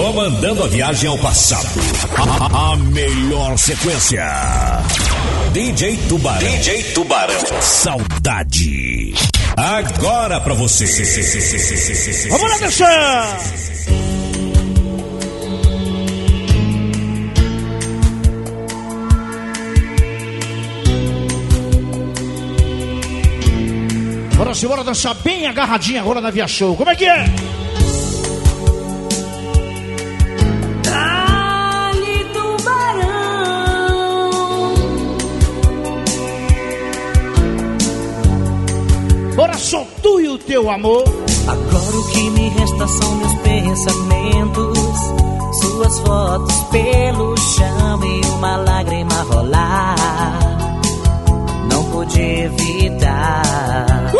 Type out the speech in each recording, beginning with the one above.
Comandando a viagem ao passado. A, a melhor sequência. DJ Tubarão. DJ Tubarão. Saudade. Agora pra você. Vamos lá, deixar! Bora, senhora, dançar bem agarradinha agora na Via Show. Como é que é? Bora, só tu e o teu amor. Agora o que me resta são meus pensamentos. Suas fotos pelo chão e uma lágrima rolar. Não pude evitar.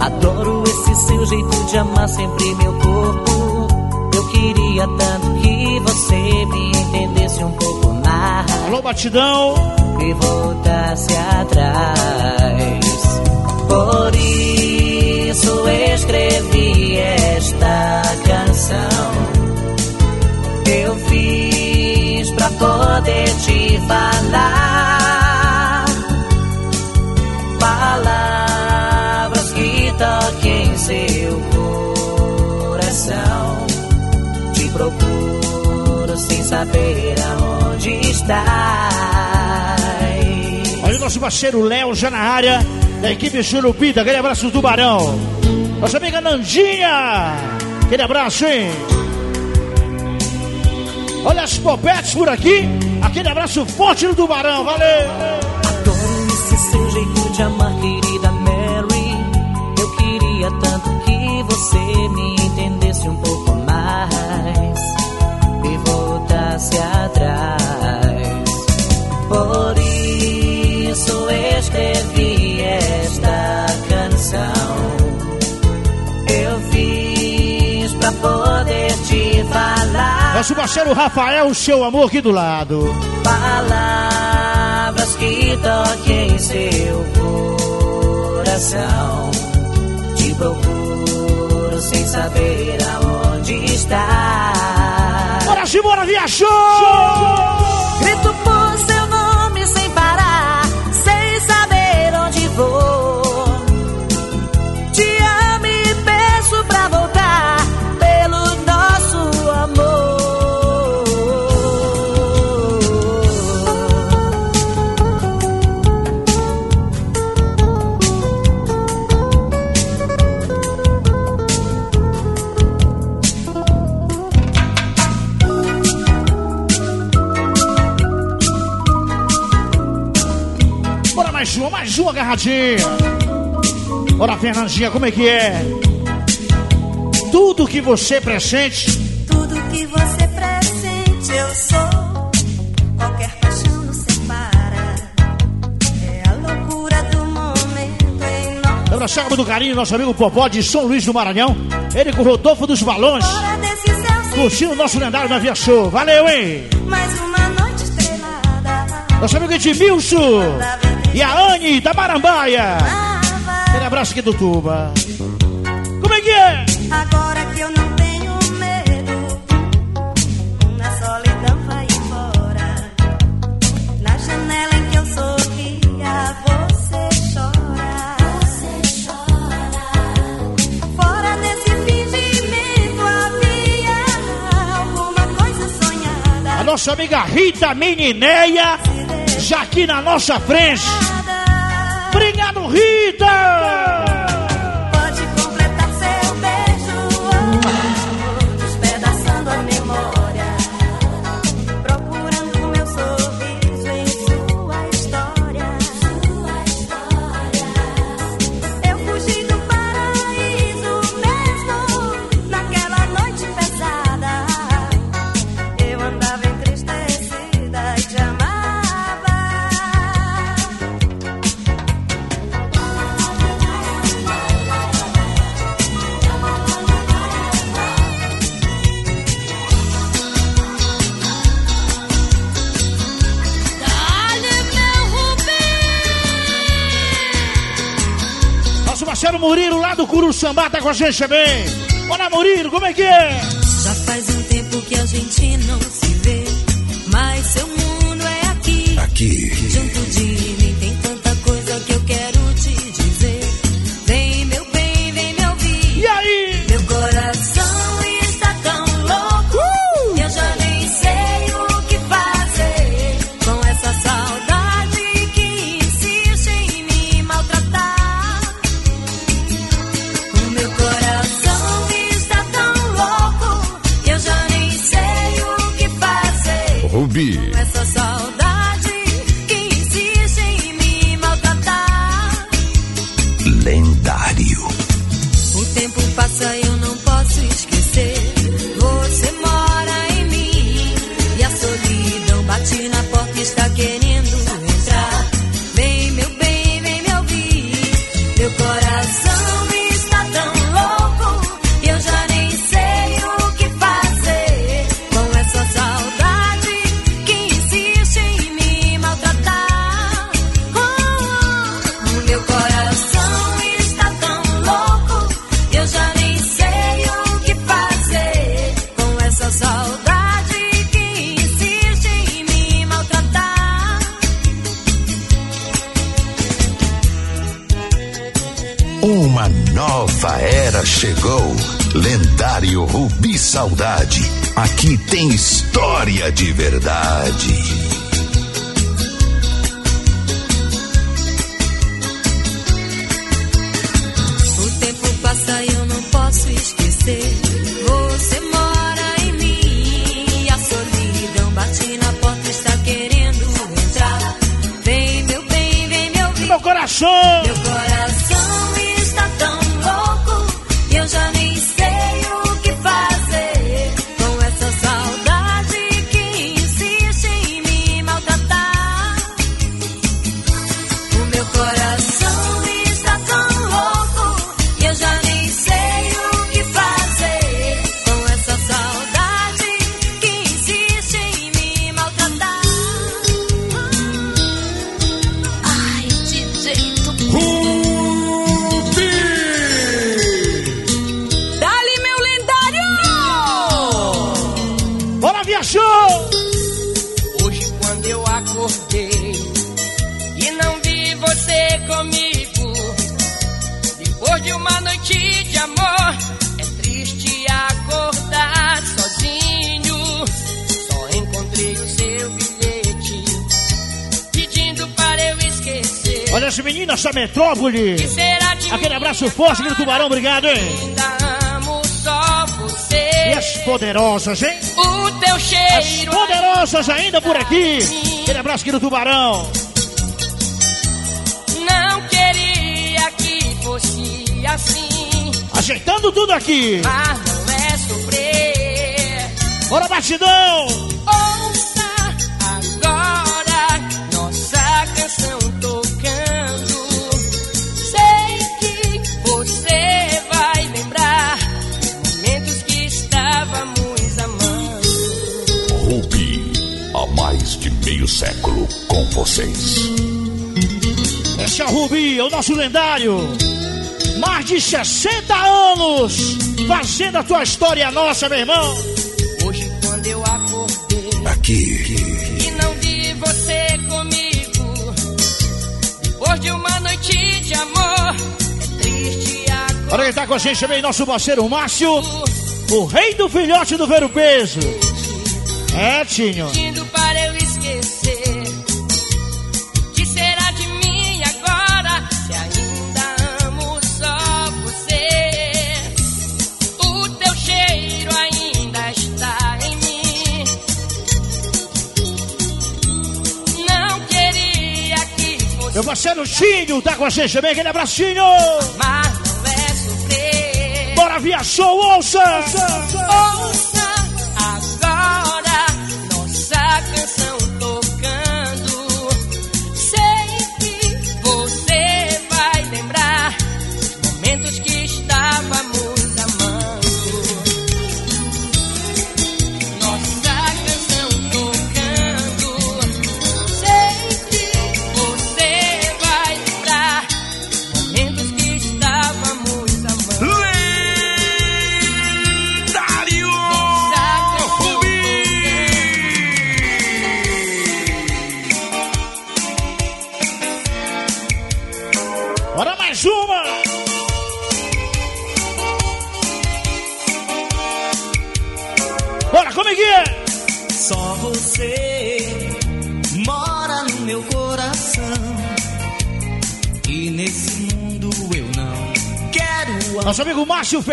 Adoro esse seu jeito de amar sempre meu corpo. Eu queria tanto que você me entendesse um pouco mais Alô, batidão. e voltasse atrás. Por isso escrevi esta canção. Eu fiz pra poder te falar palavras que toquem seu coração. Te procuro sem saber aonde estás. Nosso parceiro Léo já na área, da equipe Churupita. Aquele abraço do Tubarão. Nossa amiga Nandinha. Aquele abraço, hein? Olha as popetes por aqui. Aquele abraço forte do Tubarão. Valeu! Adoro esse seu jeito de amar, querida Mary. Eu queria tanto que você me entendesse um pouco mais e voltasse atrás. Nosso parceiro Rafael, o seu amor aqui do lado. Palavras que toquem seu coração. Te procuro sem saber aonde está. Bora, Simona, viajou! Grito por mais uma, agarradinha. Bora, Fernandinha, como é que é? Tudo que você pressente, Tudo que você pressente, eu sou. Qualquer paixão nos separa. É a loucura do momento em nós. abraçar com muito carinho nosso amigo Popó de São Luís do Maranhão. Ele com o Rodolfo dos Balões, curtindo o nosso lendário na Via Show. Valeu, hein? mais uma noite estrelada. Nosso amigo Edmilson e a Anne da Marambaia. Aquele abraço aqui do Tuba. Como é que é? Agora que eu não tenho medo, na solidão vai embora. Na janela em que eu sorria, você chora. Você chora. Fora desse fingimento havia alguma coisa A sonhada. nossa amiga Rita Menineia, aqui na nossa frente. Obrigado, Rita! Curuçambá tá com a gente também. Bora, Murilo, como é que é? coração. Meu coração Mergulhe. Aquele abraço forte do Tubarão, obrigado, hein? E as poderosas, hein? O teu cheiro. As poderosas ainda por aqui. Aquele abraço aqui do Tubarão. Não queria que fosse assim. Ajeitando tudo aqui. Mas não é sofrer. Bora, batidão! Rubi, o nosso lendário. Mais de 60 anos fazendo a tua história nossa, meu irmão. Hoje quando eu acordei. Aqui. E não vi você comigo. Hoje de uma noite de amor. É triste agora. Olha quem tá com a gente também, nosso parceiro Márcio. O rei do filhote do Vero peso. É, Tinho. parceiro Chinho tá com a gente também, aquele abracinho. Mas não é sofrer. Bora via show, ouça! ouça, ouça. ouça.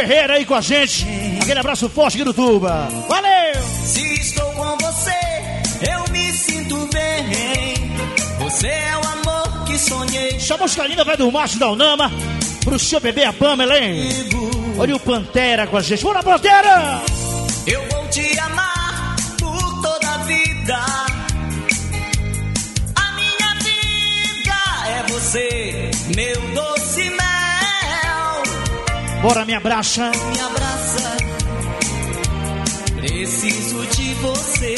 Ferreira aí com a gente. Aquele abraço forte aqui do Tuba. Valeu! Se estou com você, eu me sinto bem. Você é o amor que sonhei. Essa música linda vai do Márcio da Unama pro seu bebê a Pamela, hein? Olha o Pantera com a gente. Bora, Pantera! Bora, me abraça. Me abraça. Preciso de você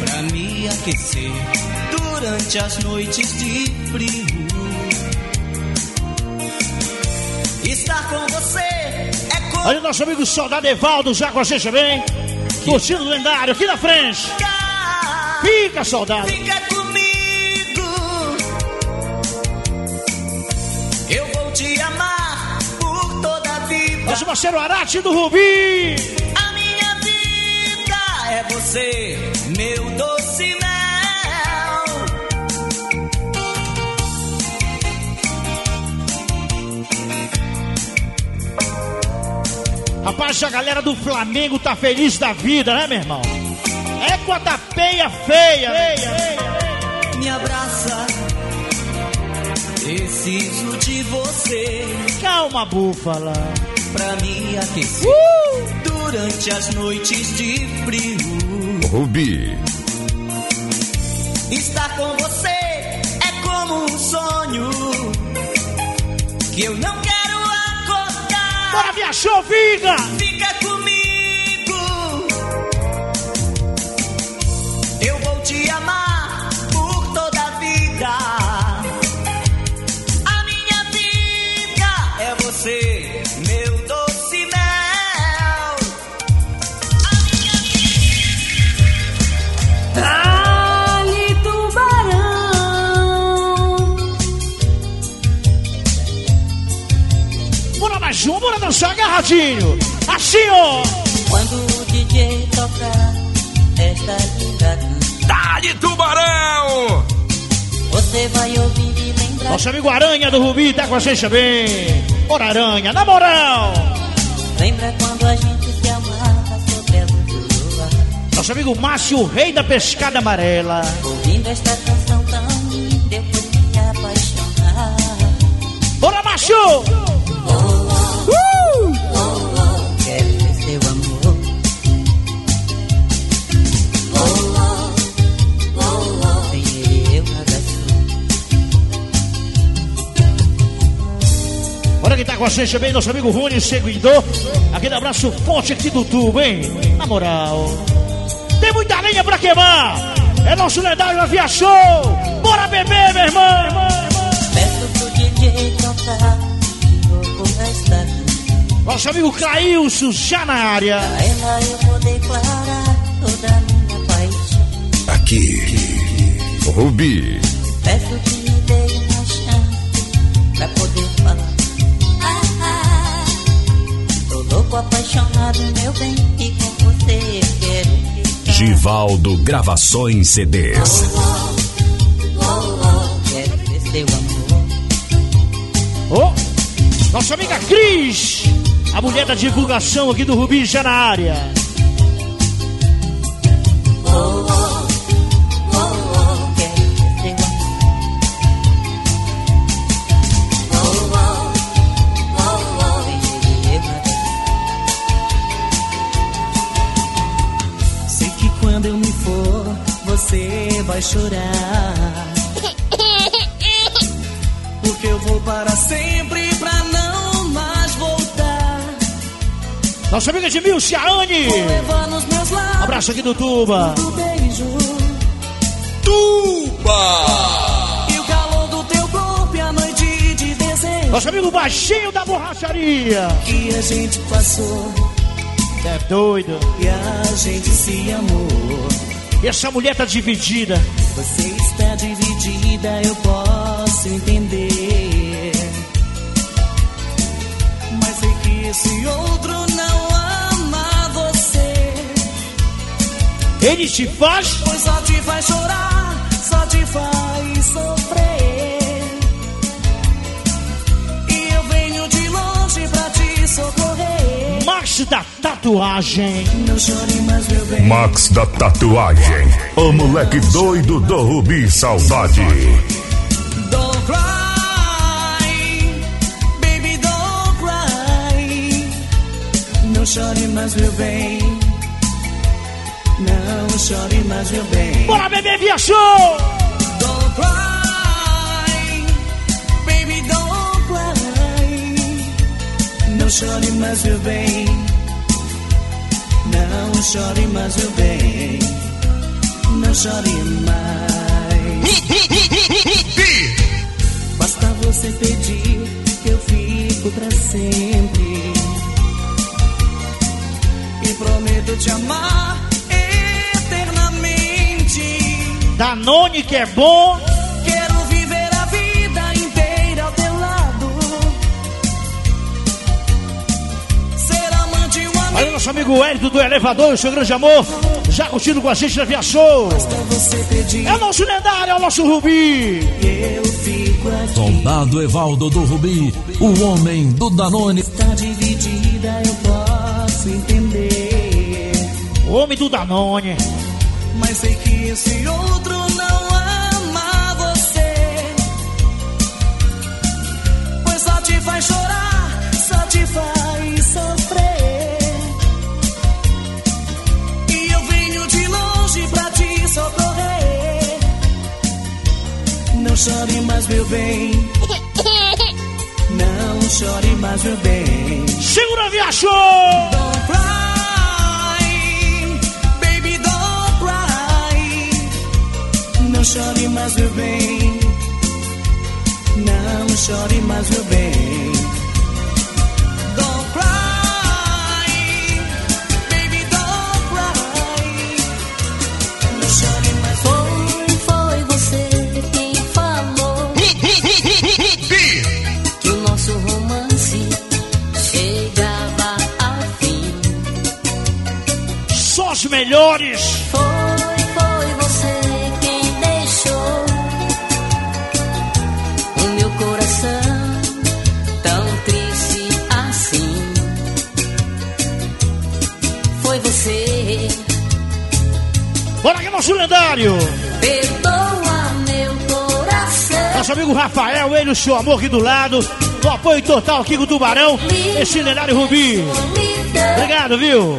pra me aquecer durante as noites de frio. Estar com você é como Olha o nosso amigo Soldado Evaldo já com a gente também. Curtindo o lendário aqui na frente. Fica, soldado. Fica a vida. Nosso parceiro Arate do Rubi. A minha vida é você, meu doce mel. Rapaz, a galera do Flamengo tá feliz da vida, né, meu irmão? É com a da peia feia. feia. Me abraça. Preciso de você Calma, búfala. Pra me aquecer durante as noites de frio. Rubi. Estar com você é como um sonho que eu não quero acordar. Bora, minha show, fica! Fica dançar agarradinho. Assim, ó. Quando o DJ tocar esta linda canção, Dá-lhe tubarão! você vai ouvir e lembrar. Nosso amigo Aranha do Rubi tá com a gente também. Bora, Aranha, na moral. Lembra quando a gente se amava sobre a luz do luar? Nosso amigo Márcio, o rei da pescada amarela. Ouvindo esta canção tão linda, eu pude me apaixonar. Bora, Márcio! Com a gente também, nosso amigo Rony, seguidor. Aquele abraço forte aqui do tubo, hein? Na moral. Tem muita lenha pra queimar. É nosso lendário Avia Show. Bora beber, meu irmão. Peço pro DJ. Nosso amigo Caílson já na área. Pra ela eu vou declarar toda a minha paixão. Aqui. Rubi. Peço que Givaldo Gravações CDs. Oh, nossa amiga Cris. A mulher da divulgação aqui do Rubi já na área. Nossa amiga nos meus lábios Abraço aqui do Tuba. Tuba! E o calor do teu corpo e a noite de desejo Nosso amigo baixinho da borracharia. que a gente passou. É doido. E a gente se amou. E essa mulher tá dividida. Você está dividida, eu posso entender. Mas sei que esse outro Ele te faz. Pois só te faz chorar, só te faz sofrer. E eu venho de longe pra te socorrer. Max da tatuagem. Não chore mais, meu bem. Max da Tatuagem. O moleque doido do Rubi Saudade. Don't cry, baby, don't cry. Não chore mais, meu bem. Não chore mais, meu bem. Bora, bebê, via show! Don't cry, baby, don't cry. Não chore mais, meu bem. Não chore mais, meu bem. Não chore mais. Basta você pedir que eu fico pra sempre. E prometo te amar Danone que é bom. Quero viver a vida inteira ao teu lado. Ser amante e um Olha o amigo. nosso amigo Hélio do Elevador, o seu grande amor. Já curtindo com a gente na Via Show. É o nosso lendário, é o nosso Rubi. eu fico aqui. Soldado Evaldo do Rubi, o homem do Danone. Tá dividida, eu posso entender. O homem do Danone. Mas sei que esse outro não ama você. Pois só te faz chorar, só te faz sofrer. E eu venho de longe pra te socorrer. Não chore mais, meu bem. Não chore mais, meu bem. Segura a chore mais, meu bem. Não chore mais, meu bem. Don't cry, baby, don't cry. Não chore mais, Foi, foi você quem falou que o nosso romance chegava ao fim. Só os melhores. Nosso lendário. perdoa meu coração. Nosso amigo Rafael, ele, o seu amor aqui do lado. O apoio total aqui com o Tubarão. Esse lendário Rubi. Obrigado, viu?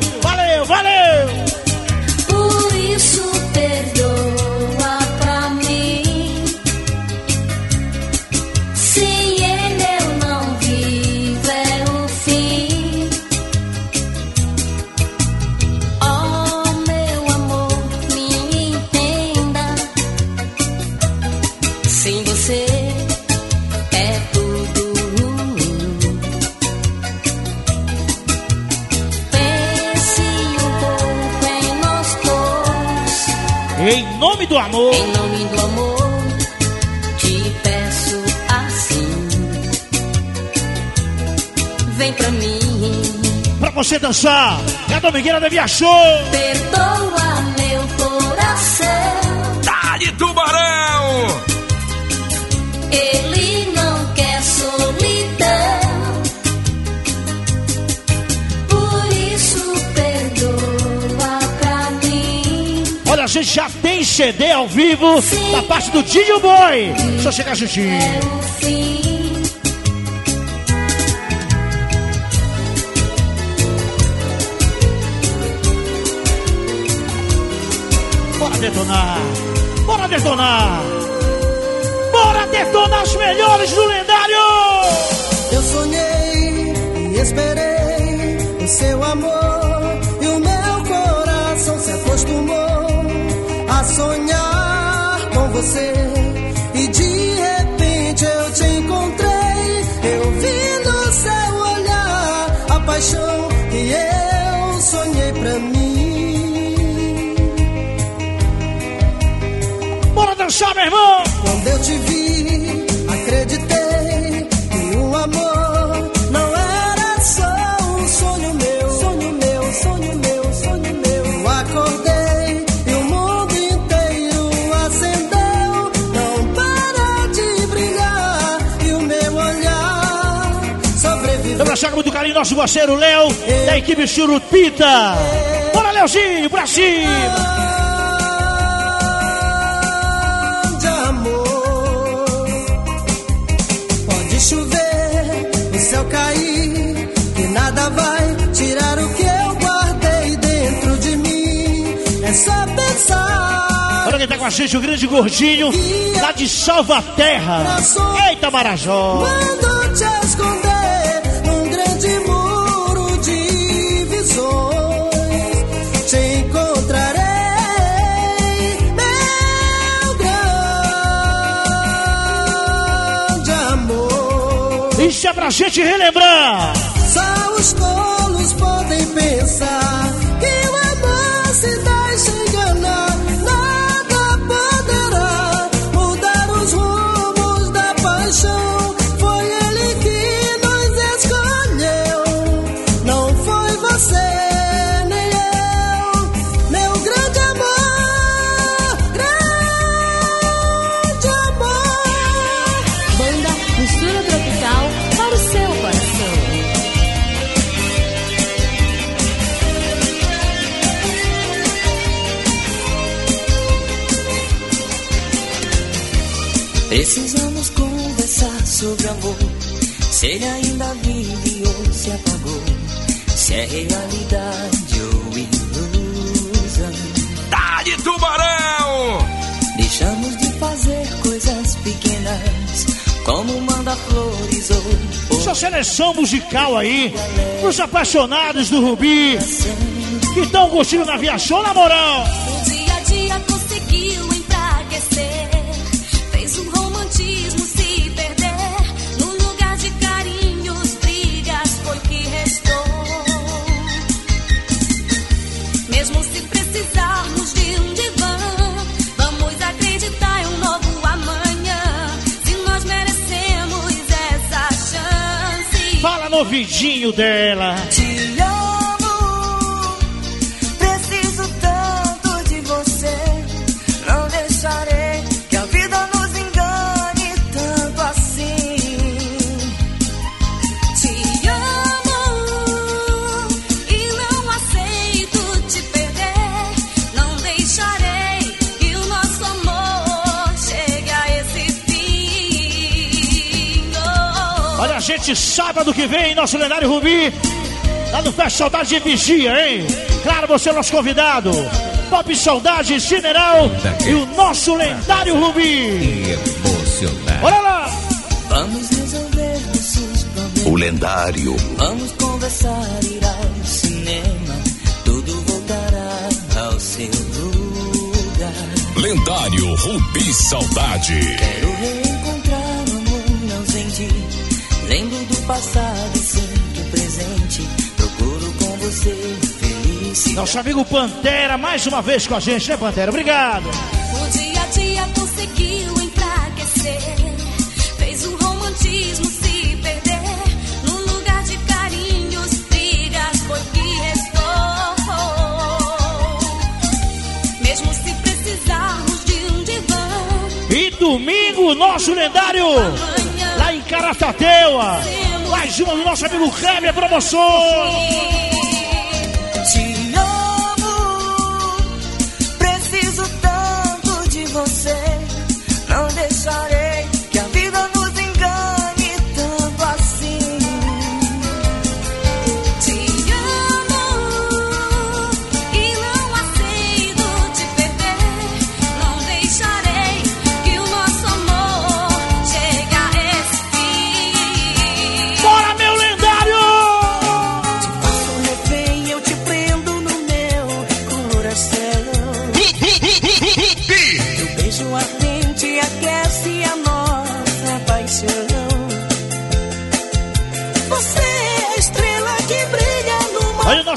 Do amor. Em nome do amor, te peço assim. Vem pra mim, Pra você dançar. É a Domingueira da Via Show. perdoa meu coração. Dali Tubarão! Ele não quer solidão. Por isso perdoa pra mim. Olha, a gente já tem CD ao vivo da parte do Dinho Boy. Só chegar juntinho. Você e de repente eu te encontrei. Eu vi no seu olhar a paixão que eu sonhei pra mim. Bora dançar, meu irmão. Carinho nosso parceiro Léo, da equipe Churupita. Bora, Leozinho, pra cima! de amor. Pode chover, o céu cair, que nada vai tirar o que eu guardei dentro de mim. É só pensar. Olha quem tá com a gente, o grande gordinho, lá de Salvaterra. Eita, Marajó! Quando te esconder Isso é pra gente relembrar. É realidade ou ilusão. Dali Tubarão! Deixamos de fazer coisas pequenas. Como manda flores ou Essa seleção musical aí, os apaixonados do Rubi, que estão curtindo na aviação, na moral. Ouvidinho dela. Gente, sábado que vem, nosso lendário Rubi, lá no Festa Saudade de Vigia, hein? Claro, você é o nosso convidado. Pop Saudade, Cineral e o nosso lendário Rubi. Emocionante. Bora lá! Vamos resolver nossos problemas. O lendário. Vamos conversar, ir ao cinema. Tudo voltará ao seu lugar. Lendário Rubi Saudade. Quero reencontrar o amor ausente. Lembro do passado e sinto o presente. Procuro com você felicidade. Nosso amigo Pantera, mais uma vez com a gente, né, Pantera? Obrigado. O dia a dia conseguiu enfraquecer. Fez o romantismo se perder. No lugar de carinhos, brigas foi que restou. Mesmo se precisarmos de um divã, E domingo, nosso lendário. Lá em Caracateua. Mais uma do nosso amigo Kleber Promoções.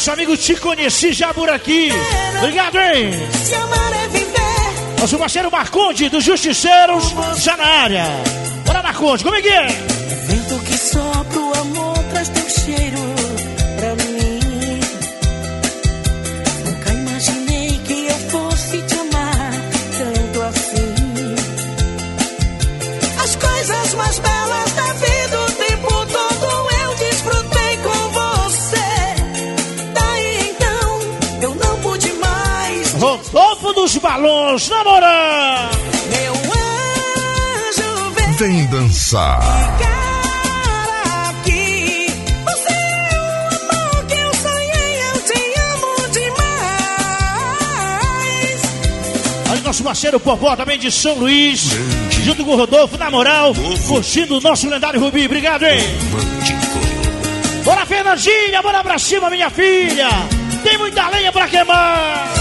Nosso amigo Te Conheci já por aqui. Obrigado, hein? Se amar é viver. Nosso parceiro Marconde dos Justiceiros já na área. Bora, Marconde, como é que é? Dos balões, na moral. Meu anjo, vem Vem dançar. ficar aqui. Você é o amor que eu sonhei, eu te amo demais. Olha o nosso parceiro Popó também de São Luís. Junto com o Rodolfo, na moral, curtindo o nosso lendário Rubi. Obrigado, hein? Bora, Fernandinha, bora pra cima, minha filha. Tem muita lenha pra queimar.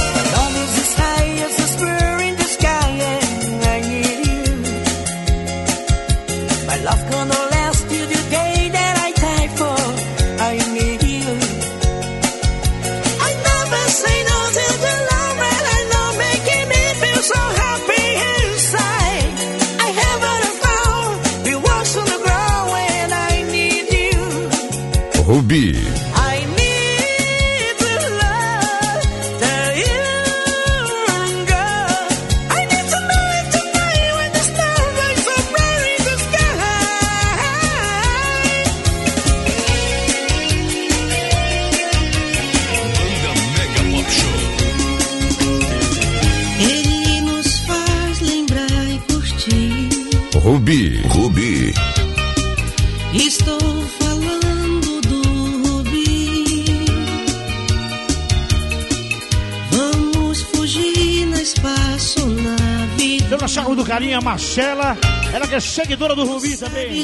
Marcela. Ela que é seguidora do Rubi também.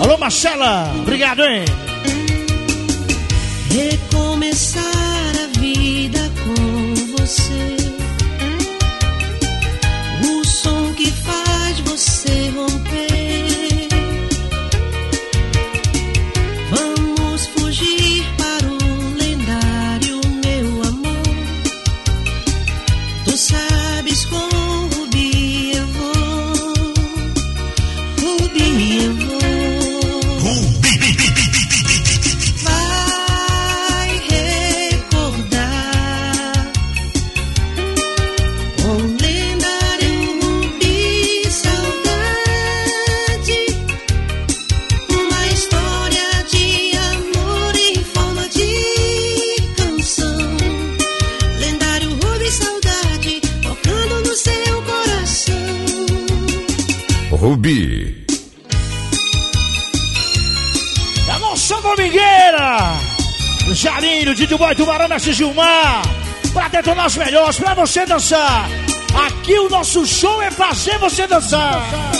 Alô, Marcela. Obrigado, hein? Mestre Gilmar. Pra detonar os melhores, pra você dançar. Aqui o nosso show é fazer você dançar.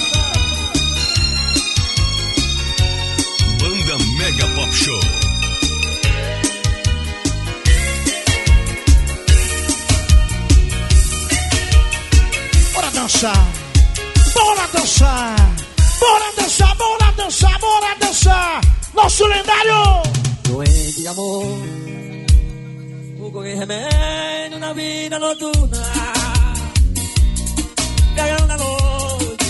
Vida noturna. Caião da noite,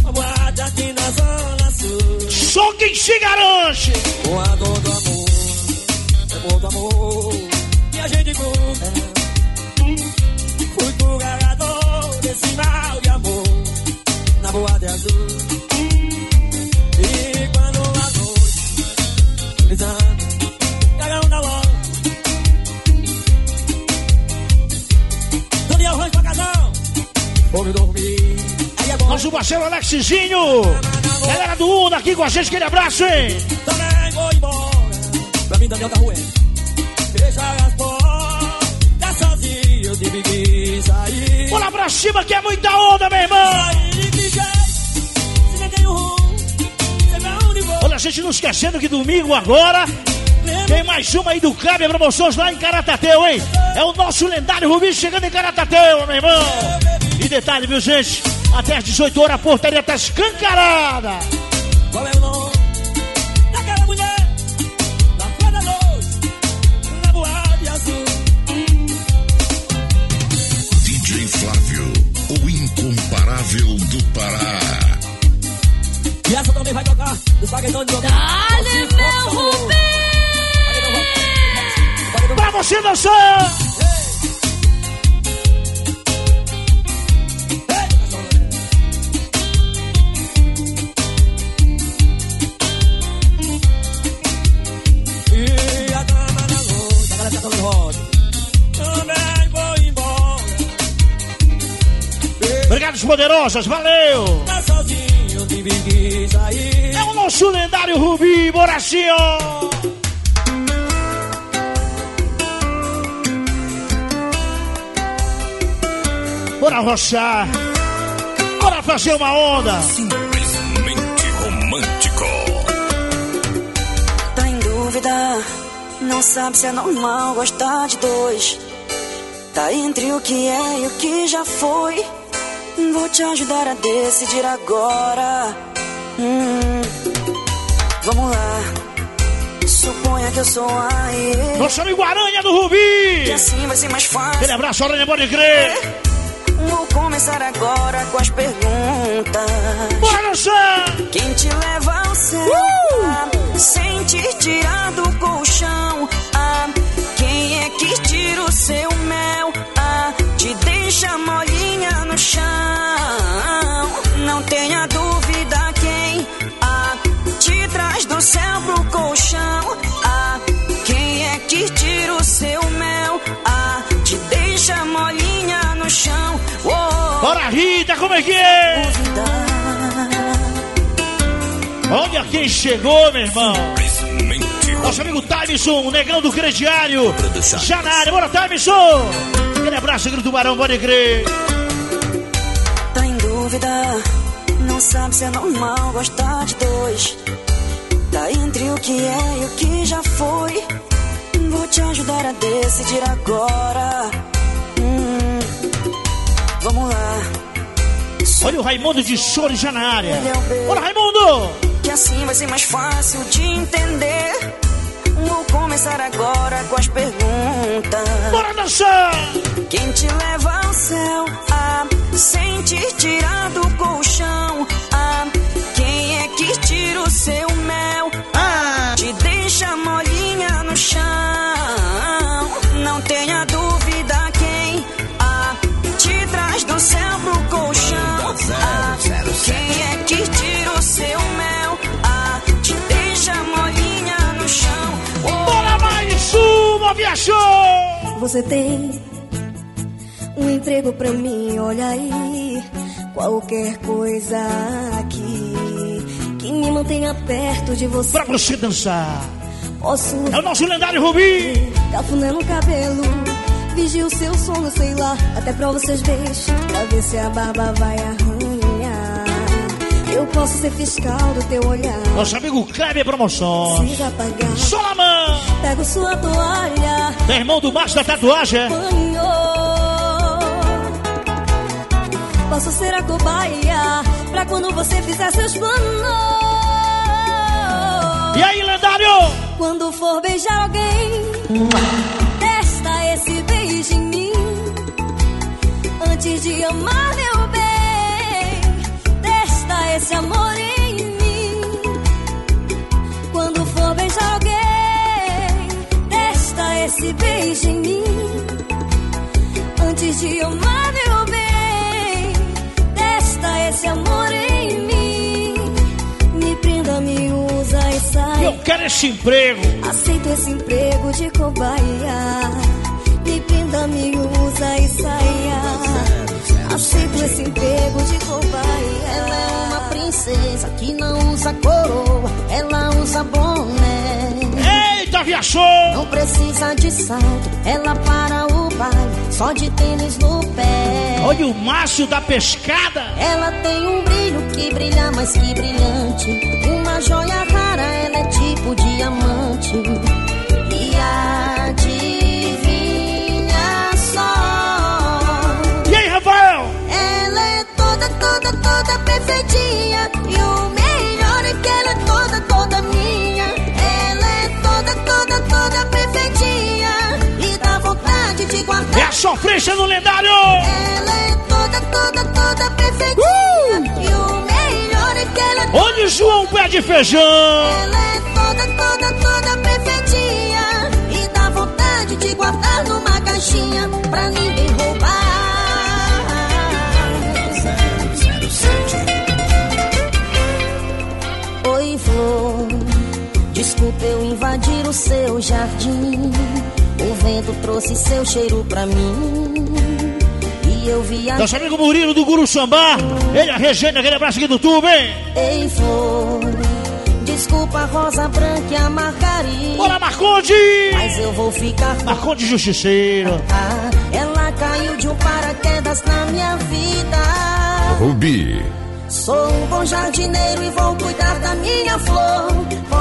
uma boate aqui na zona sul. Só quem se garante. Com a dor do amor, é por do amor, e a gente cura. Aqui com a gente, aquele abraço, hein? também vou embora. Pra mim, Daniel tá ruim. Fecha as portas sozinho, eu tive que sair. Bora pra cima que é muita onda, meu irmão. Vou. Olha, a gente não esquecendo que domingo agora tem mais uma aí do Câmbio Promoções lá em Caratateu, hein? É o nosso lendário Rubi chegando em Caratateu, meu irmão. E detalhe, viu, gente? Até às 18 horas a portaria tá escancarada. do paredão de Dale, meu Rubinho! Pra você dançar! E a na noite, a galera tá dando roda. Também vou embora. Obrigado, poderosas, valeu! Tá sozinho, dividido nosso lendário Rubi, bora assim, ó! Bora roçar! Bora fazer uma onda! Simplesmente romântico. Tá em dúvida, não sabe se é normal gostar de dois. Tá entre o que é e o que já foi. Vou te ajudar a decidir agora. Hum, vamos lá. Suponha que eu sou a ele. Nosso amigo Aranha do Rubi! Que assim vai ser mais fácil. Aquele abraço, Aranha, pode crer! Vou começar agora com as perguntas. Bora dançar! Quem te leva ao céu? Ah, sem te tirar do colchão. Ah, quem é que tira o seu mel? Ah, te deixa molinha no chão. Colchão. Ah, quem é que tira o seu mel? Ah, te deixa molinha no chão. Oh, Bora, Rita, como é que é? Olha quem chegou, meu irmão! Nosso amigo Timeson, o negão do crediário. Já na área, bora, Timeson! Aquele abraço, grito do Barão, pode crer. Tá em dúvida, não sabe se é normal gostar de dois. Tá entre o que é e o que já foi. Vou te ajudar a decidir agora. Hum, vamos lá. Olha o Raimundo de Choro já na área. Bora, Raimundo! Que assim vai ser mais fácil de entender. Vou começar agora com as perguntas. Bora dançar! Quem te leva ao céu? Sem te tirar do colchão. Ah, viajou! Você tem um emprego pra mim, olha aí. Qualquer coisa aqui que me mantenha perto de você. Pra você dançar. Posso É o nosso lendário Rubi! cafuné no cabelo. Vigio o seu sono, sei lá, até pra vocês verem. Pra ver se a barba vai arranhar. Eu posso ser fiscal do teu olhar. Nosso amigo Kleber Promoções. Se apagar, Solamã! pego sua toalha. Meu irmão do Márcio da Tatuagem. é? Posso ser a cobaia pra quando você fizer seus planos. E aí, lendário? Quando for beijar alguém, testa esse beijo em mim. Antes de amar meu bem, esse amor em mim. Quando for beijar alguém, testa esse beijo em mim. Antes de amar meu bem, testa esse amor em mim. Me prenda, me usa e sai. Eu quero esse emprego. Aceito esse emprego de cobaia. Me prenda, me usa e saia. Aceito esse emprego de cobaia. Princesa que não usa coroa, ela usa boné. Eita, viajou! Não precisa de salto, ela para o baile, só de tênis no pé. Olha o Márcio da pescada. Ela tem um brilho que brilha mais que brilhante. Uma joia rara, ela é tipo diamante. Toda, toda perfeitinha. E o melhor é que ela é toda, toda minha. Ela é toda, toda, toda perfeitinha. E dá vontade de É guardar. a sofrência do lendário. Ela é toda, toda, toda perfeitinha. E o melhor é que ela é Olha o João Pé de Feijão. ela é toda, toda, toda perfeitinha. E dá vontade de guardar numa caixinha pra ninguém Desculpa eu invadir o seu jardim. O vento trouxe seu cheiro pra mim. E eu viajei. Nosso amigo Murilo do Guru Sambá. Ele, a Regina, aquele abraço aqui do tubo, hein? Ei, flor. Desculpa a rosa branca e a margarida. Bora, Marconde! Mas eu vou ficar com Marconde Justiceiro. Ah, Ela caiu de um paraquedas na minha vida. Rubi. Sou um bom jardineiro e vou cuidar da minha flor.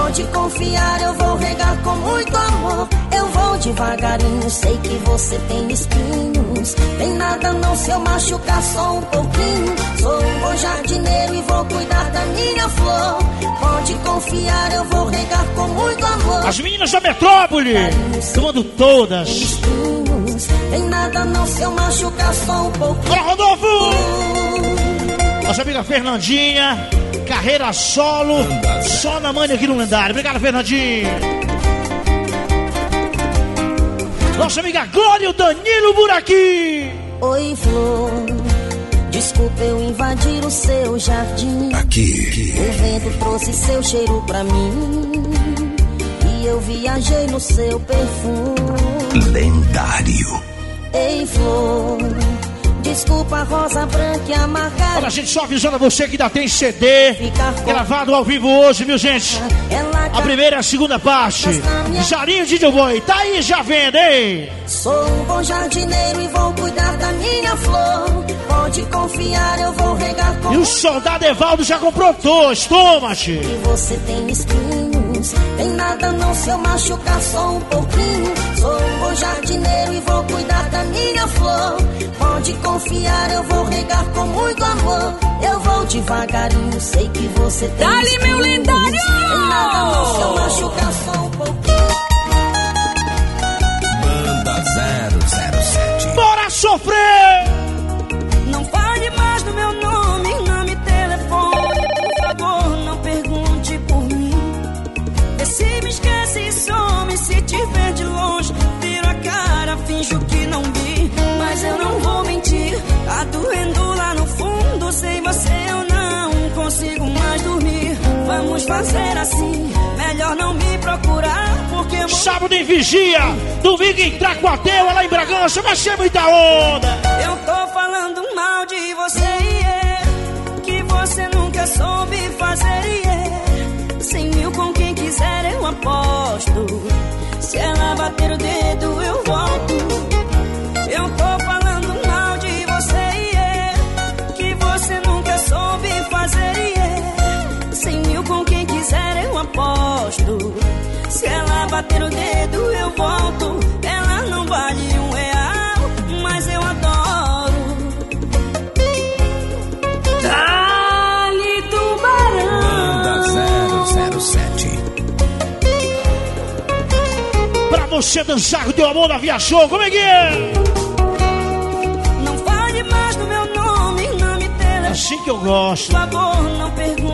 Pode confiar, eu vou regar com muito amor. Eu vou devagarinho, sei que você tem espinhos. Tem nada não se eu machucar só um pouquinho. Sou um bom jardineiro e vou cuidar da minha flor. Pode confiar, eu vou regar com muito amor. As meninas da metrópole. Tomando todas. Espinhos, Tem nada não se eu machucar só um pouquinho. Bora, Rodolfo! Nossa amiga Fernandinha. Carreira solo. Só na manha aqui no lendário. Obrigado, Fernandinha. Nossa amiga Glória e o Danilo Buraqui. Oi, flor. Desculpa eu invadir o seu jardim. Aqui. O vento trouxe seu cheiro pra mim. E eu viajei no seu perfume. Lendário. Ei, flor. Desculpa a rosa branca e a margarida. Olha, gente, só avisando a você que ainda tem CD gravado ao vivo hoje, viu, gente? Ela A primeira e a segunda parte. Jarinho de Boy, tá aí já vendo, hein? Sou um bom jardineiro e vou cuidar da minha flor. Pode confiar, eu vou regar com E o soldado Evaldo já comprou dois, toma-te. E você tem espinhos. Tem nada não se eu machucar só um pouquinho. Sou um jardineiro e vou cuidar da minha flor. Pode confiar, eu vou regar com muito amor. Eu vou devagarinho, sei que você tem Dá-lhe, meu lendário! Tem nada não se eu machucar só um pouquinho. Banda 007. Bora sofrer! Fazer assim. Melhor não me procurar, porque eu. Sábado em vigia, domingo em Tracuateu, lá em Bragança, vai ser muita onda. Eu tô falando mal de você, yeah, que você nunca soube fazer, yeah. Cem mil com quem quiser eu aposto. Se ela bater o dedo eu volto. Eu tô Se ela bater o dedo eu volto. Ela não vale um real, mas eu adoro. Dali Banda tubarão. 007. Pra você dançar com teu amor na Via Show, como é que é? Não fale mais do meu nome, não me telefone. Assim que eu gosto. Por favor, não pergunte.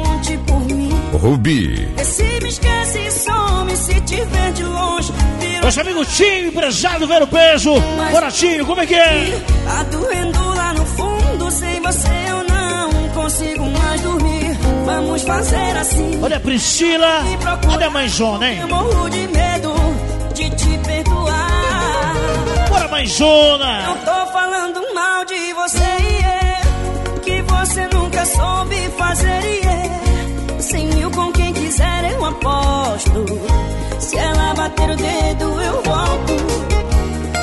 Rubi. Se me esquece e some se te ver de longe. Viro Nosso amigo Tim, empresário do Vero Peso. Bora, Tim, como é que é? Tá doendo lá no fundo, sem você eu não consigo mais dormir. Vamos fazer assim. Olha a Priscila, olha a mãezona, hein? Eu morro de medo de te perdoar. Bora, mãezona! Não tô falando mal de você, yeah, que você nunca soube fazer, quiser eu aposto. Se ela bater o dedo eu volto.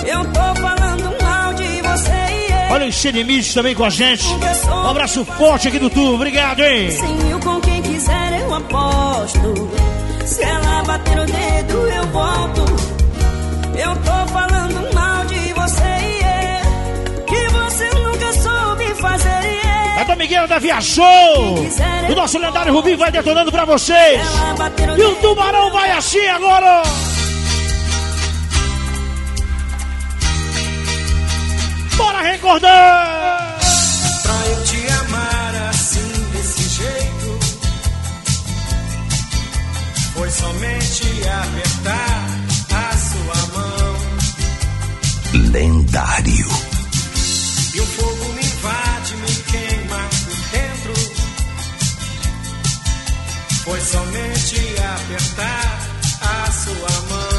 Eu tô falando mal de você, yeah. Olha os inimigos também com a gente. Um abraço forte aqui do tubo, obrigado, hein? Cem mil com quem quiser eu aposto. Se ela bater o dedo eu volto. Eu tô falando mal de você, yeah, que você nunca soube fazer, É da Miguel da Via Show. O nosso lendário Rubi vai detonando pra vocês. E o tubarão vai assim agora. Bora recordar. Pra eu te amar assim, desse jeito, foi somente apertar a sua mão. Lendário. Foi somente apertar a sua mão.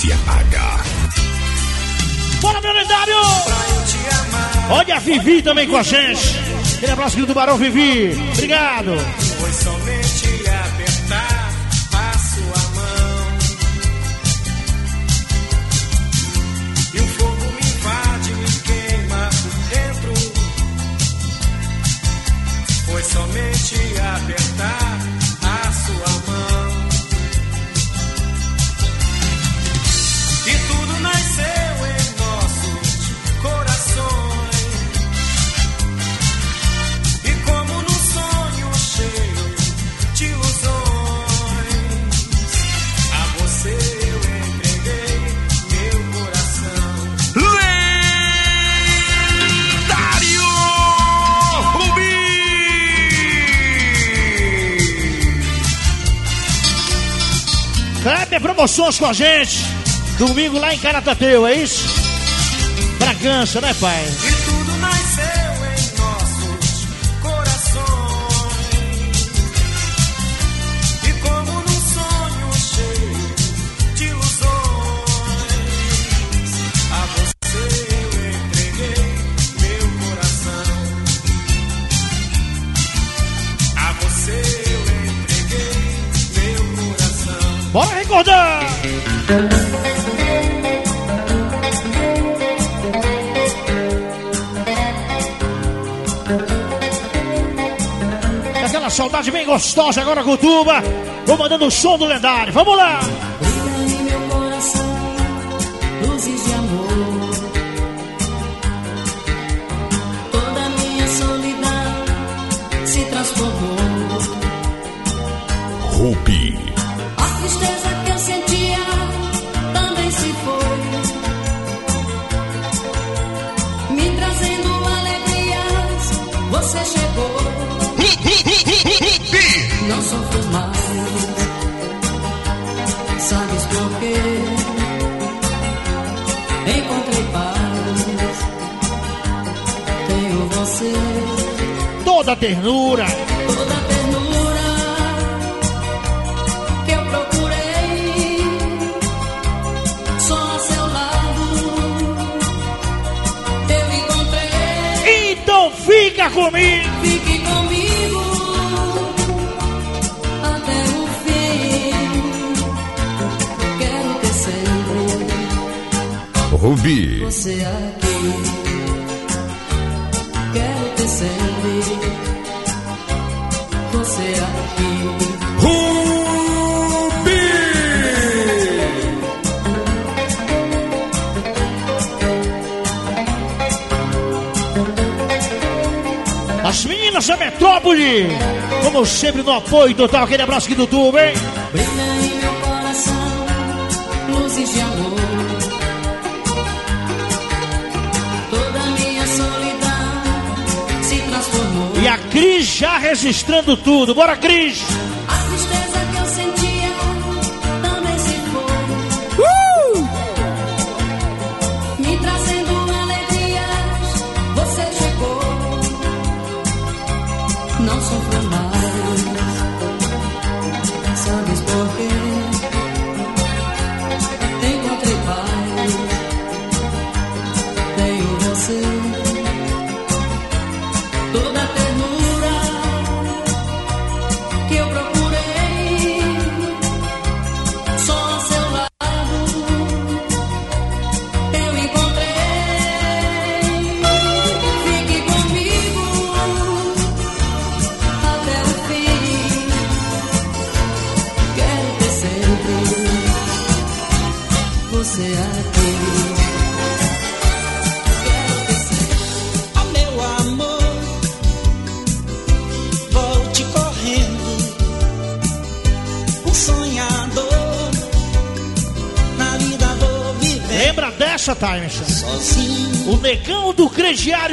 Se apaga. Bora, meu lendário! Olha a Vivi também com a gente. Aquele abraço aqui do Barão Vivi. Obrigado. Foi somente apertar a sua mão E o fogo me invade, me queima por dentro Foi somente apertar Promoções com a gente. Domingo lá em Caratateu, é isso? Bragança, né, pai? Aquela saudade bem gostosa agora com o Tuba. Vou mandando o som do lendário. Vamos lá! Toda a ternura. Você aqui. As meninas da metrópole. Como sempre no apoio total. Aquele abraço aqui do Tuba, hein? Brilha já registrando tudo. Bora, Cris!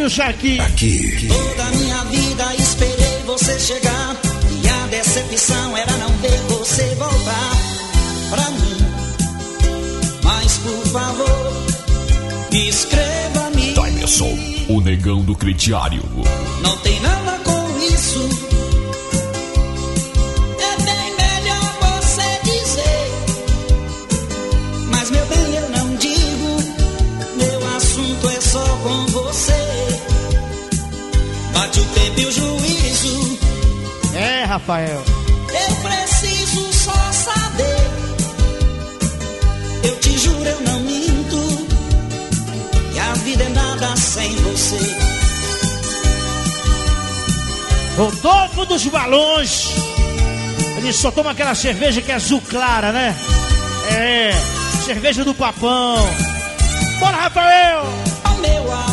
Crediário já aqui. Aqui. Toda a minha vida esperei você chegar. E a decepção era não ver você voltar pra mim. Mas por favor, escreva-me. Timerson, o negão do crediário. Rafael. Eu preciso só saber. Eu te juro, eu não minto. Que a vida é nada sem você. Rodolfo dos Balões. Ele só toma aquela cerveja que é azul clara, né? É, cerveja do papão. Bora, Rafael! Oh, meu amor,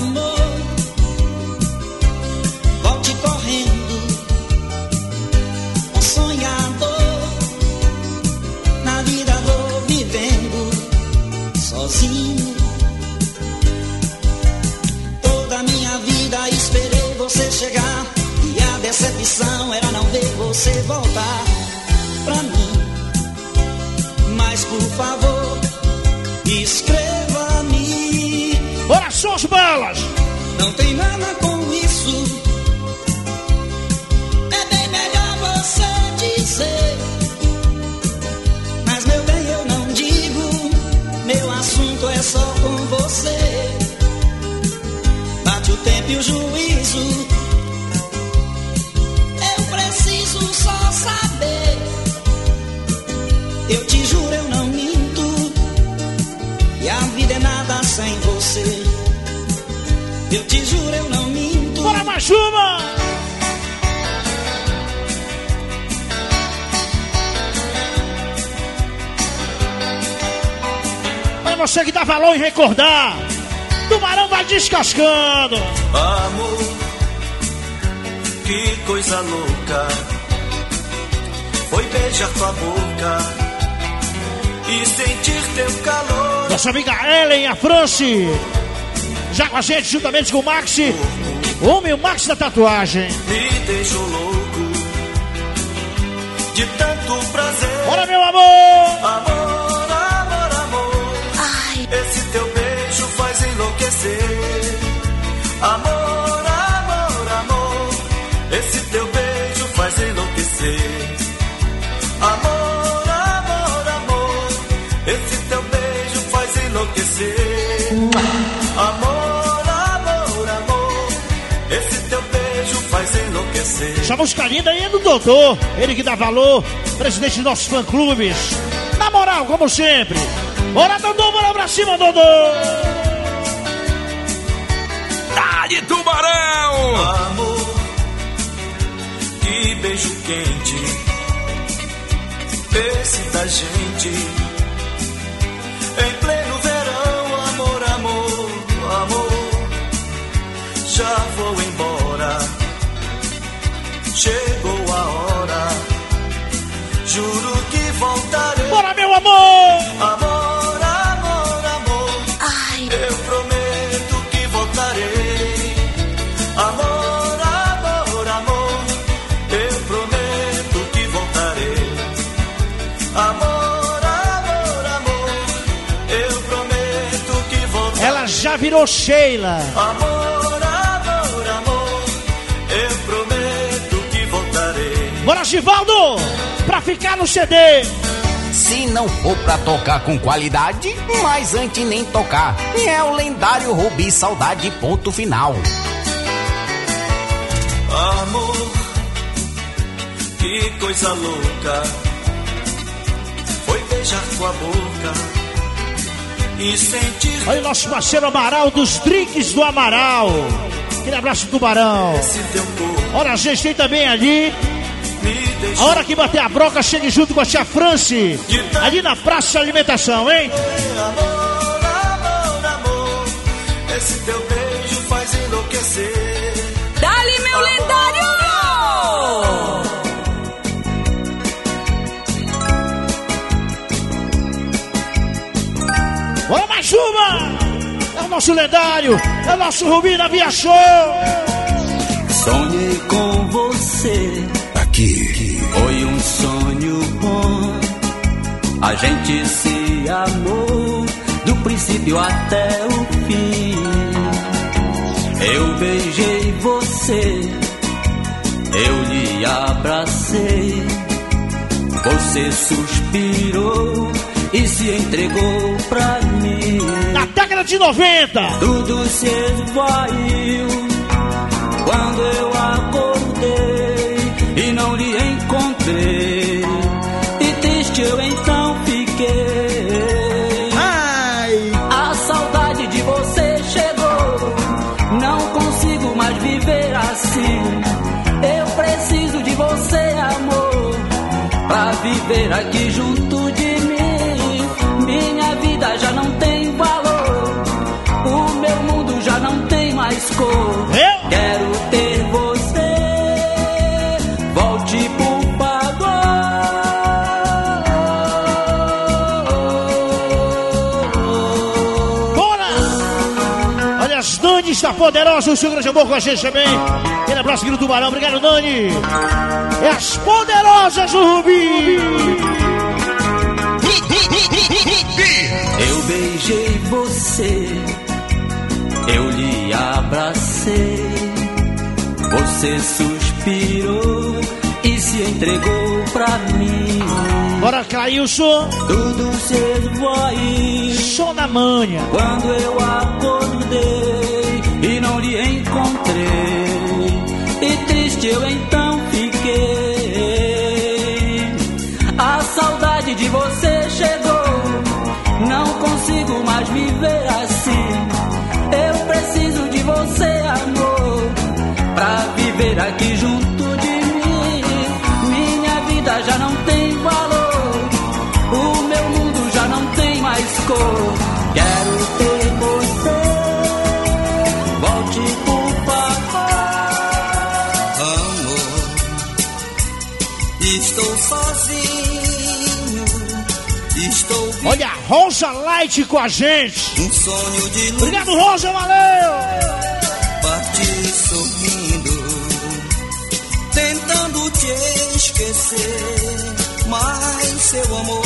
decepção era não ver você voltar pra mim. Mas por favor, escreva-me. Bora, só as balas! Não tem nada com isso. É bem melhor você dizer. Mas meu bem, eu não digo. Meu assunto é só com você. Bate o tempo e o juízo. Eu te juro, eu não minto. E a vida é nada sem você. Eu te juro, eu não minto. Bora, mais uma! Para você que dá valor em recordar, Tubarão vai descascando. Amor, que coisa louca foi beijar tua boca e sentir teu calor. Nossa amiga Ellen, a France. Já com a gente, juntamente com o Maxi. O homem, o Maxi da tatuagem. Me deixou louco de tanto prazer. Bora, meu amor! Amor, amor, amor. Esse teu beijo faz enlouquecer. Amor, amor, amor. Esse teu beijo faz enlouquecer. Amor, Essa música linda aí é do Doutor. Ele que dá valor, presidente dos nossos fã-clubes. Na moral, como sempre. Bora, Dodô, bora pra cima, Dodô! Dá-lhe tubarão! Amor, que beijo quente. Esse da gente. Em pleno verão, amor, amor, amor. Já vou embora. Chegou a hora. Juro que voltarei. Bora, meu amor! Amor, amor, amor. Eu prometo que voltarei. Amor, amor, amor. Eu prometo que voltarei. Amor, amor, amor. Eu prometo que voltarei. Ela já virou Sheila. Amor, Bora, Givaldo! Pra ficar no CD. Se não for pra tocar com qualidade, mas antes nem tocar. É o lendário Rubi Saudade, ponto final. Amor, que coisa louca foi beijar tua boca e sentir Olha o nosso parceiro Amaral dos drinks do Amaral. Aquele abraço, Tubarão. Olha, a gente tem também ali. A hora que bater a broca, chegue junto com a tia France. Ali na praça de alimentação, hein? amor, amor, amor. Esse teu beijo faz enlouquecer. Dali, meu lendário! Bora mais uma! É o nosso lendário, é o nosso Rubi da Via Show! Sonhei com A gente se amou do princípio até o fim. Eu beijei você. Eu lhe abracei. Você suspirou e se entregou pra mim. Na década de 90! Tudo se esvaiu quando eu acordei viver aqui junto de mim. Minha vida já não tem valor, o meu mundo já não tem mais cor. Está poderosa, o grande amor com a gente também. Aquele abraço aqui no Tubarão, obrigado Dani. É as poderosas do Rubi. Eu beijei você, eu lhe abracei. Você suspirou e se entregou pra mim. Bora, Clailson. Tudo se esvoai. Só na manha. Quando eu acordei e não lhe encontrei, e triste eu então fiquei. A saudade de você chegou, não consigo mais viver assim. Eu preciso de você, amor, pra viver aqui junto Rosa Light com a gente. um sonho de luz. Obrigado, Rosa, valeu! Parti sorrindo, tentando te esquecer, mas seu amor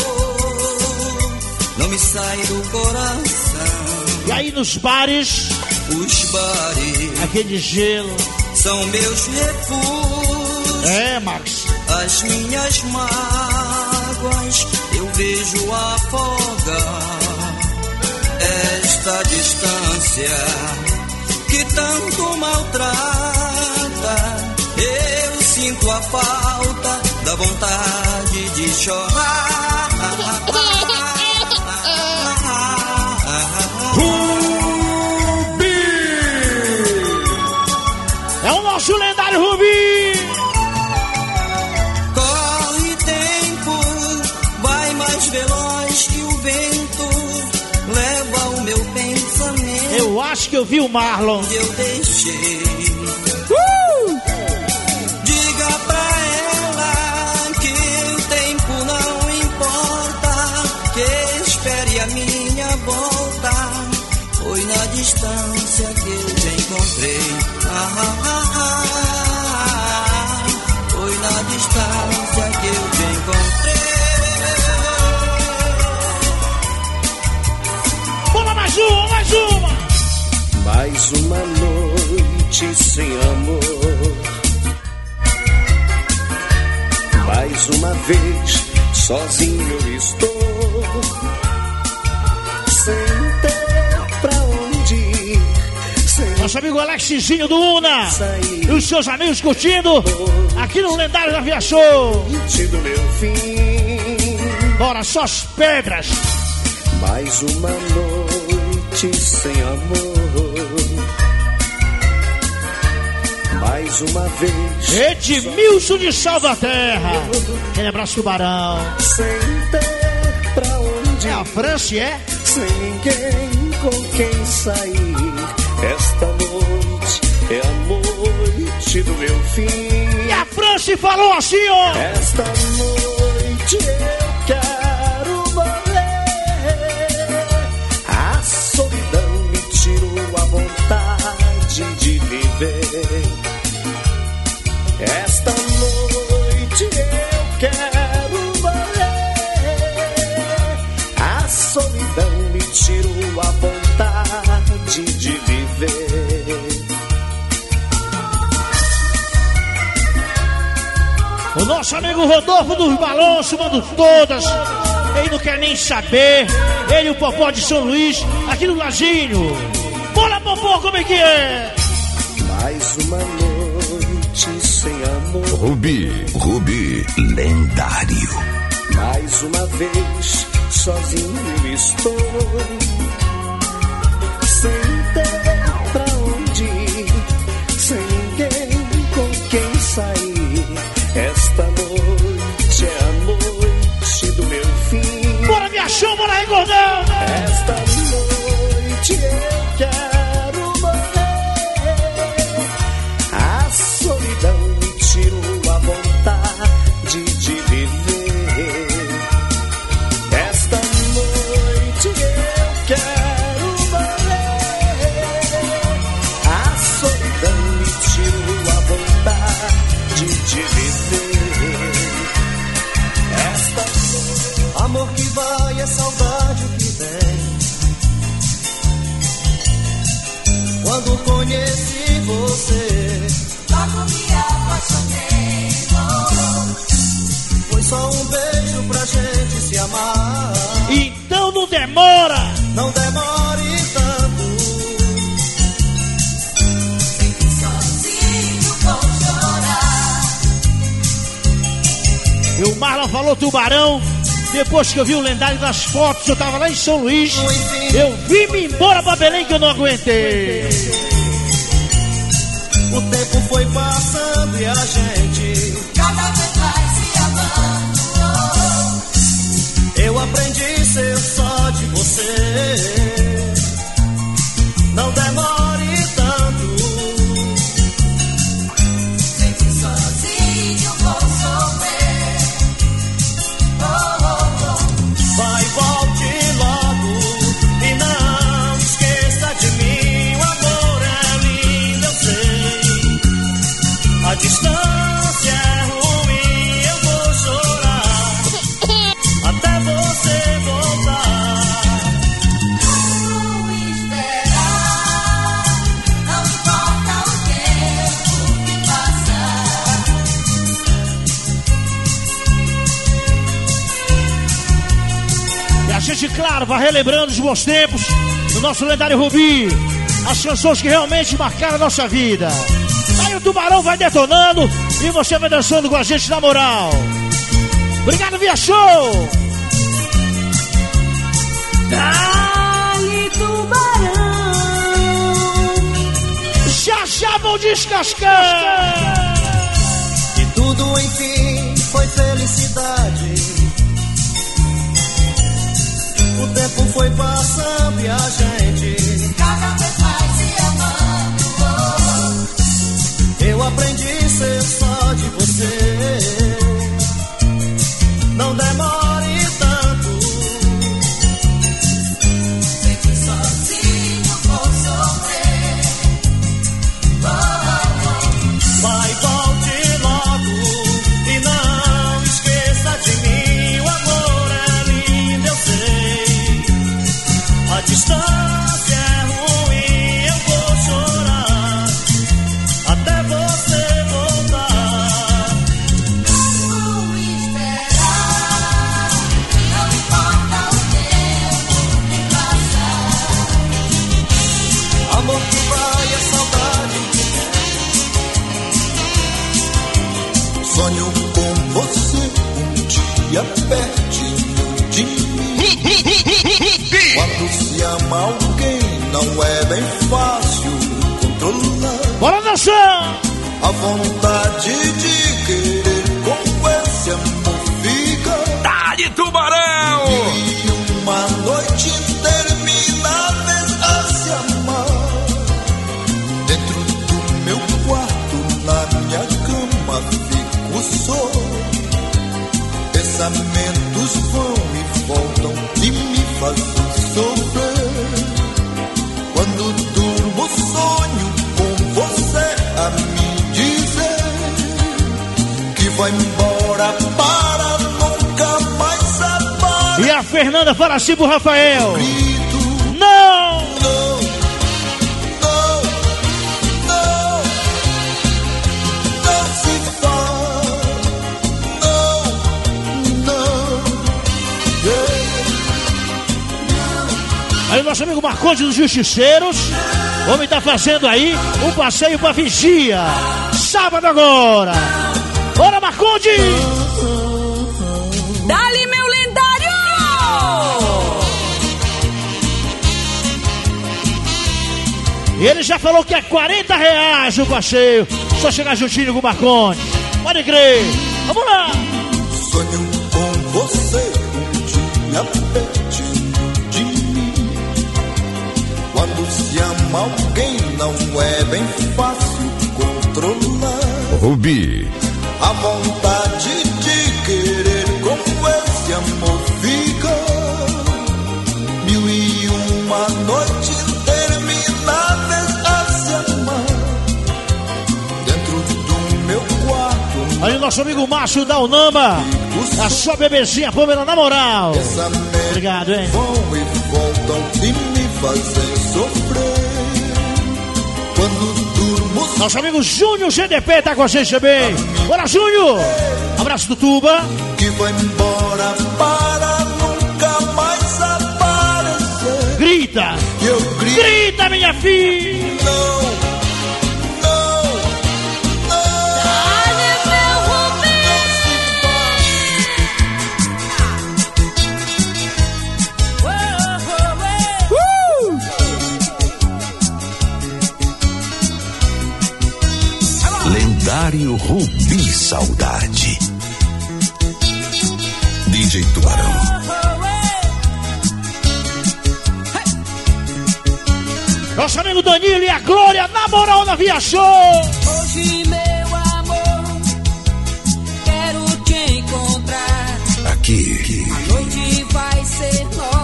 não me sai do coração. E aí nos bares, Os bares aquele gelo. são meus refúgios. É, Max. As minhas mágoas eu vejo afogar esta distância que tanto maltrata. Eu sinto a falta da vontade de chorar. acho que eu vi o Marlon. eu deixei. Uh! Diga pra ela que o tempo não importa, que espere a minha volta. Foi na distância que eu te encontrei. Ah, ah, ah, ah. Mais uma noite sem amor. Mais uma vez, sozinho eu estou. Sem ter pra onde ir. Sem Nosso amigo Alexizinho do Una. E os seus amigos curtindo aqui no lendário da Via Show. do meu fim. Bora, só as pedras. Mais uma noite sem amor. Mais uma vez. Edmilson de Sal da Terra. Aquele abraço, tubarão. Sem ter pra onde É a França, é? Sem ninguém com quem sair. Esta noite é a noite do meu fim. E a França falou assim, ó. Esta noite eu nosso amigo Rodolfo dos Balões, somando todas. Ele não quer nem saber. Ele e o Popó de São Luís, aqui no Lazinho. Bora, Popó, como é que é? Mais uma noite sem amor. Rubi, Rubi, lendário. Mais uma vez, sozinho estou. Falou tubarão. Depois que eu vi o lendário das fotos, eu tava lá em São Luís. Eu vim-me embora pra Belém que eu não aguentei. O tempo foi passando e a gente relembrando os bons tempos do nosso lendário Rubi. As canções que realmente marcaram a nossa vida. Aí o tubarão vai detonando e você vai dançando com a gente na moral. Obrigado, Via Show! Dali tubarão. Já já vão descascar! E tudo enfim foi felicidade. Foi passando e a gente Cada vez mais se amando. Eu aprendi a ser só de você. Ama alguém, não é bem fácil controlar. Bora dançar! A vontade de querer com esse amor fica. Dá-lhe tubarão! E uma noite interminável a se amar. Dentro do meu quarto, na minha cama, fico só. Pensamentos Fernanda fala assim pro Rafael: Não! Não, não, não, não não, não, Aí o nosso amigo Marconde dos Justiceiros. O homem tá fazendo aí um passeio pra vigia. Sábado agora. Bora, Marconde! Dali, ele já falou que é 40 reais o passeio. Só chegar juntinho com o Marconde. Pode crer. Vamos lá! Sonho com você um dia pertinho de mim. Quando se ama alguém, não é bem fácil controlar. Rubi, A vontade de querer com esse amor fica. Mil e uma noites Aí nosso amigo Márcio da Unama. A sua bebezinha Pamela na moral. Obrigado, hein? vão e voltam e me fazem sofrer. Quando durmo, Nosso amigo Júnior GDP tá com a gente também. Bora, Júnior! Abraço do Tuba. que vai embora para nunca mais aparecer. Grita! Eu grito. Grita, minha filha! Saudade. DJ Tubarão. Nosso amigo Danilo e a Glória, na moral da Via Show. Hoje, meu amor, quero te encontrar. Aqui. A noite vai ser nossa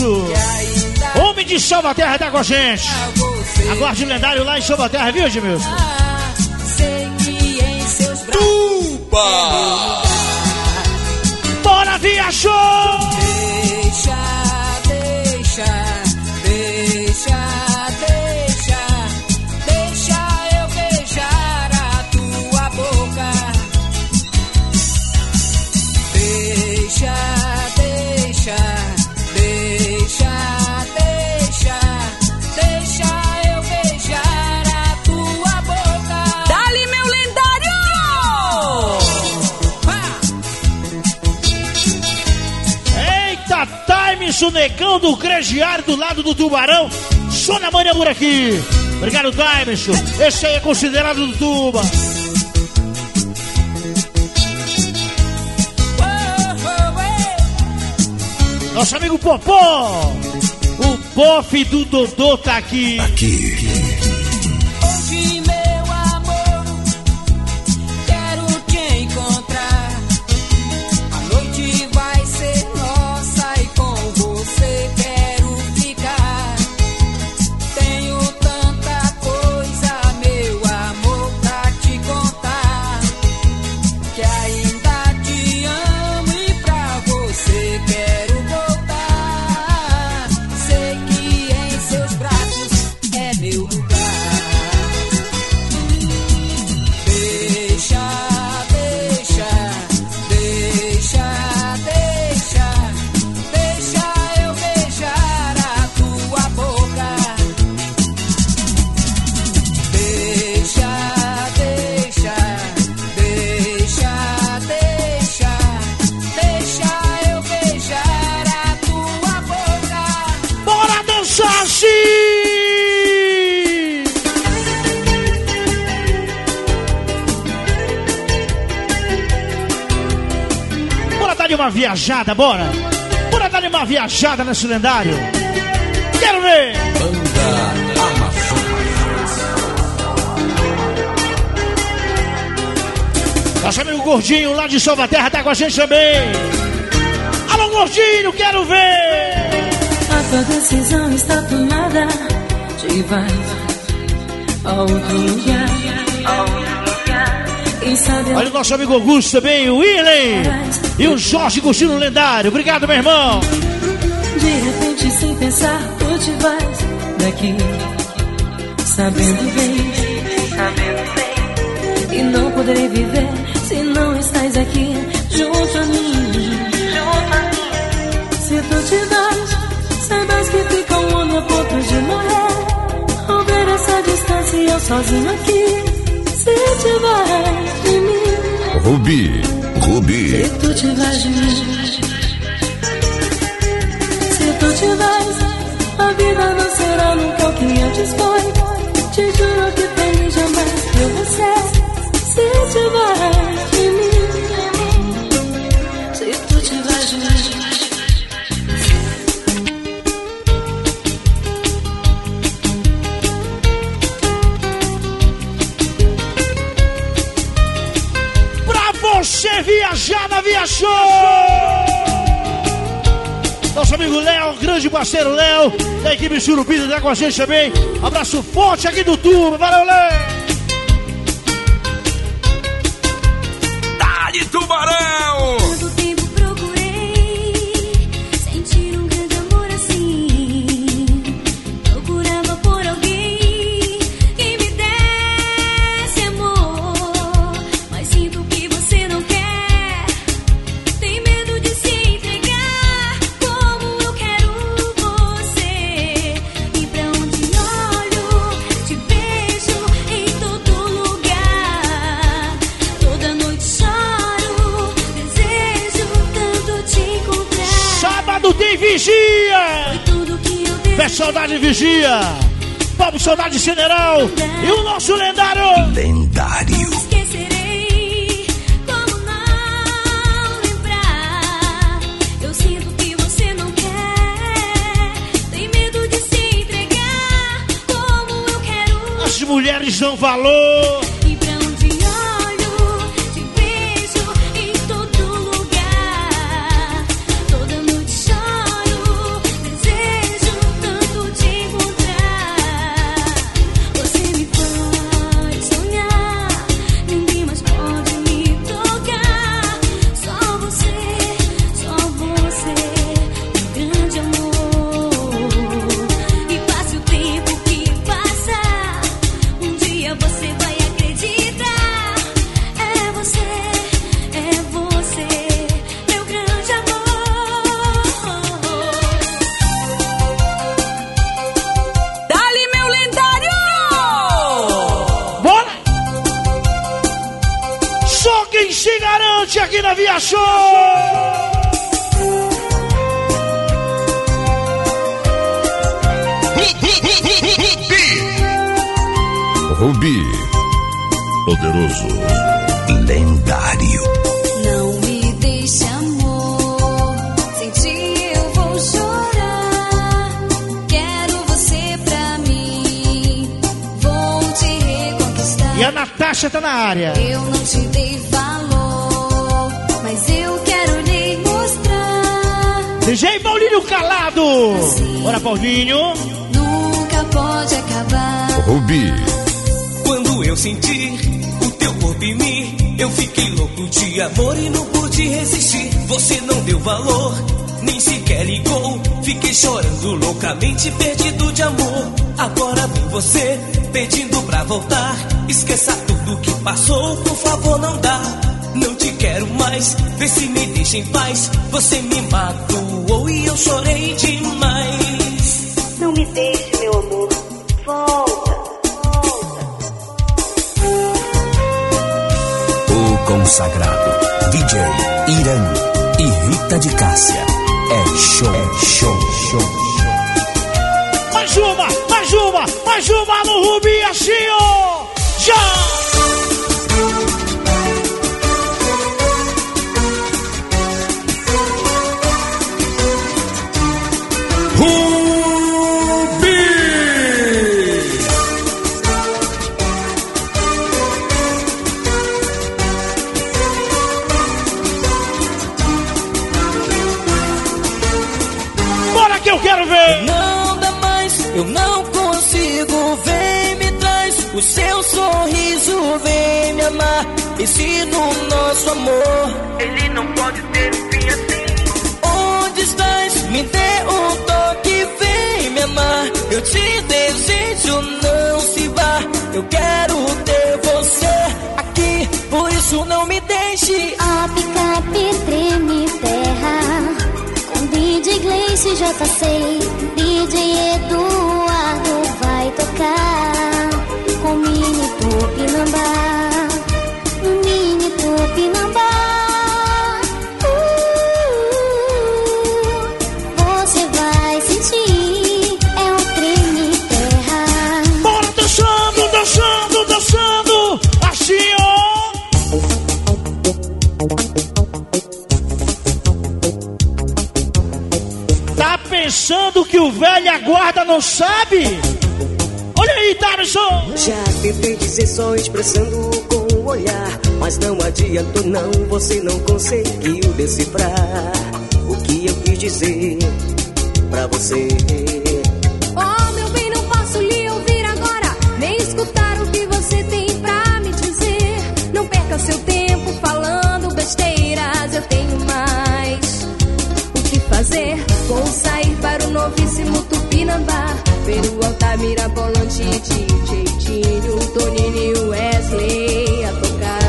Edmilson. Homem de Salvaterra tá com a gente. Aguarde o lendário lá em Salvaterra, viu, Edmilson? Tuba! Bora, Via Show! Deixa, deixa, time, sonegão do crediário do lado do tubarão. Só na manhã por aqui. Obrigado, Timeson. Esse aí é considerado do tuba. Nosso amigo Popó. O bofe do Dodô tá aqui. Aqui. Viajada, bora! Bora dar uma viajada nesse lendário! Quero ver! Nosso amigo Gordinho lá de Salvaterra tá com a gente também! Alô, Gordinho, quero ver! A tua decisão está tomada. Te vai a outro lugar. Olha o nosso amigo Augusto também, o Willen e o Jorge Gostino Lendário. Obrigado, meu irmão. de repente, sem pensar, tu te vais daqui. Sabendo bem, sabendo bem. E não poderei viver se não estás aqui junto a mim. Junto a mim. Se tu te vais, saibas que fica um homem a ponto de morrer. Ao ver essa distância e eu sozinho aqui. Se te vais de mim, Rubi. Se tu te vais de mim. Se tu te vais, a vida não será nunca o que antes foi. Te juro que feliz jamais eu vou ser. Se te vais Show! Nosso amigo Léo, grande parceiro Léo, da equipe Surupita, tá com a gente também. Abraço forte aqui do Turbo, valeu, Léo! Saudade General! E o nosso lendário! Lendário. Esquecerei como não lembrar. Garante aqui na Via Show! Rubi. Poderoso. Lendário. Não me deixe, amor. Sem ti eu vou chorar. Quero você pra mim. Vou te reconquistar. E a Natasha tá na área. Eu não te dei valor, mas eu quero lhe mostrar. DJ Paulinho Calado! Bora, Paulinho! Nunca pode acabar. Rubi. Quando eu senti o teu corpo em mim, eu fiquei louco de amor e não pude resistir. Você não deu valor, nem sequer ligou. Fiquei chorando loucamente, perdido de amor. Agora vem você pedindo pra voltar. Esqueça tudo que passou, por favor, não dá. Não te quero mais, vê se me deixa em paz. Você me magoou e eu chorei demais. Não me deixe, meu amor. Volta. O consagrado DJ Irã e Rita de Cássia. É show, é show, show. Mais uma, mais uma, mais uma no Rubi, assim, ó! Já! Vem me amar. Ensina o nosso amor. Ele não pode ter fim assim. Onde estás? Me dê um toque. Vem me amar. Eu te desejo, não se vá. Eu quero ter você aqui. Por isso não me deixe. A picape treme terra. Com DJ Gleice já passei. DJ Eduardo vai tocar. Pensando que o velho aguarda não sabe? Thaleson! Já tentei dizer só expressando com o olhar, mas não adiantou não, você não conseguiu decifrar o que eu quis dizer pra você. O Altamira Bolante, DJ Tinho, Toninho e Wesley a tocar.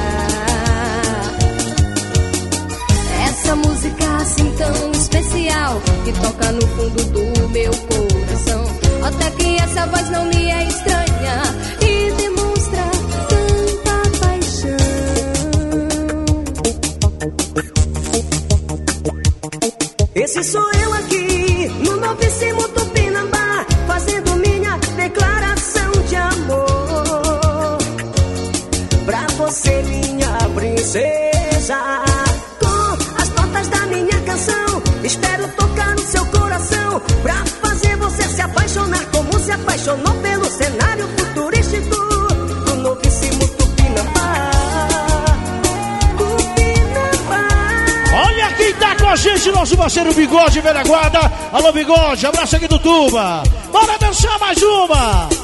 Essa música assim tão especial que toca no fundo do meu coração. Até que essa voz não me é estranha e demonstra tanta paixão. Esse sou eu aqui, princesa, com as notas da minha canção, espero tocar no seu coração. Pra fazer você se apaixonar como se apaixonou pelo cenário futurístico do novíssimo Tupinambá. Olha quem tá com a gente, nosso parceiro Bigode Velha Guarda. Alô, Bigode, abraço aqui do Tuba. Bora dançar mais uma.